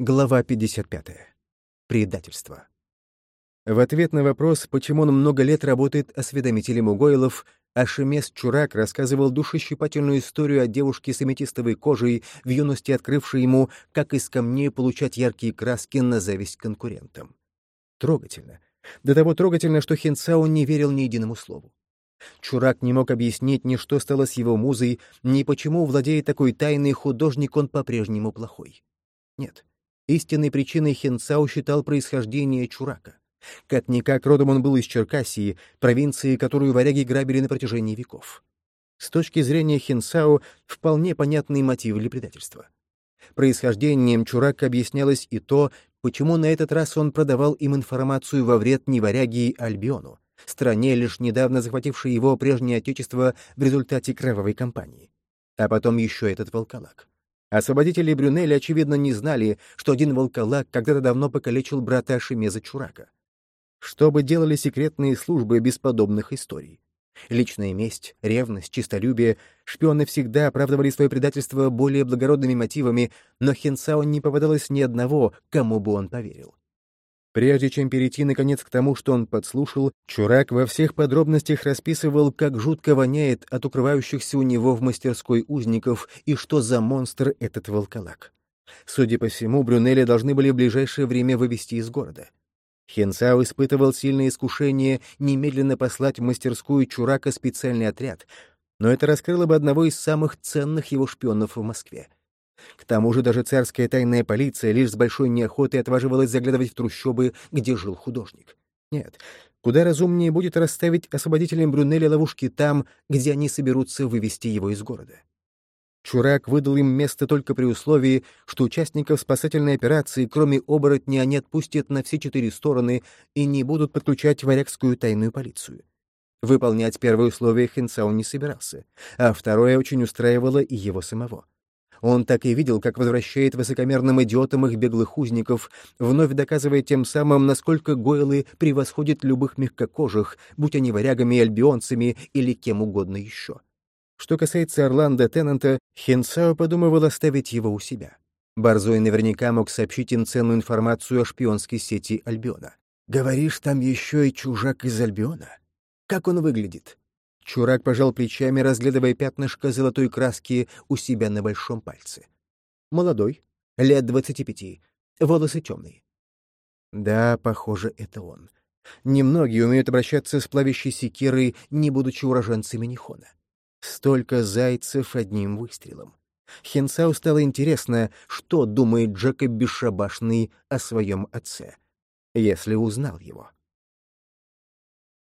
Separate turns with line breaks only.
Глава 55. Предательство. В ответ на вопрос, почему он много лет работает осведомителем у Гойлов, Ашемес Чурак рассказывал душещипательную историю о девушке с аметистовой кожей, в юности открывшей ему, как из камней получать яркие краски на зависть конкурентам. Трогательно. До того трогательно, что Хинцао не верил ни единому слову. Чурак не мог объяснить ни что стало с его музой, ни почему, владея такой тайной, художник он по-прежнему плохой. Нет, Истинной причиной Хенцау считал происхождение Чурака. Как-никак родом он был из Черкасии, провинции, которую варяги грабили на протяжении веков. С точки зрения Хенцау вполне понятный мотив для предательства. Происхождением Чурака объяснялось и то, почему на этот раз он продавал им информацию во вред не варяги, а Альбиону, стране, лишь недавно захватившей его прежнее отечество в результате кровавой кампании. А потом еще этот волколак. Освободители Брюнеля, очевидно, не знали, что один волколак когда-то давно покалечил брата Ашемеза Чурака. Что бы делали секретные службы без подобных историй? Личная месть, ревность, чистолюбие. Шпионы всегда оправдывали свое предательство более благородными мотивами, но Хенсао не попадалось ни одного, кому бы он поверил. Прежде чем перейти, наконец, к тому, что он подслушал, Чурак во всех подробностях расписывал, как жутко воняет от укрывающихся у него в мастерской узников и что за монстр этот волколак. Судя по всему, Брюнели должны были в ближайшее время вывести из города. Хенцау испытывал сильное искушение немедленно послать в мастерскую Чурака специальный отряд, но это раскрыло бы одного из самых ценных его шпионов в Москве. К тому же даже царская тайная полиция лишь с большой неохотой отваживалась заглядывать в трущобы, где жил художник. Нет, куда разумнее будет расставить освободителям Брюнеля ловушки там, где они соберутся вывести его из города. Чурак выдал им место только при условии, что участников спасательной операции, кроме оборотня, они отпустят на все четыре стороны и не будут подключать варягскую тайную полицию. Выполнять первое условие Хенсау не собирался, а второе очень устраивало и его самого. Он так и видел, как возвращает высокомерным идиотам их беглых узников, вновь доказывая тем самым, насколько гойлы превосходят любых мягкокожих, будь они варягами, альбионцами или кем угодно еще. Что касается Орландо Теннанта, Хенсао подумывал оставить его у себя. Борзой наверняка мог сообщить им ценную информацию о шпионской сети Альбиона. «Говоришь, там еще и чужак из Альбиона? Как он выглядит?» Чурак пожал плечами, разглядывая пятнышко золотой краски у себя на большом пальце. Молодой, лет двадцати пяти, волосы темные. Да, похоже, это он. Немногие умеют обращаться с плавящей секирой, не будучи уроженцами Нихона. Столько зайцев одним выстрелом. Хенсау стало интересно, что думает Джекоб Бесшабашный о своем отце, если узнал его.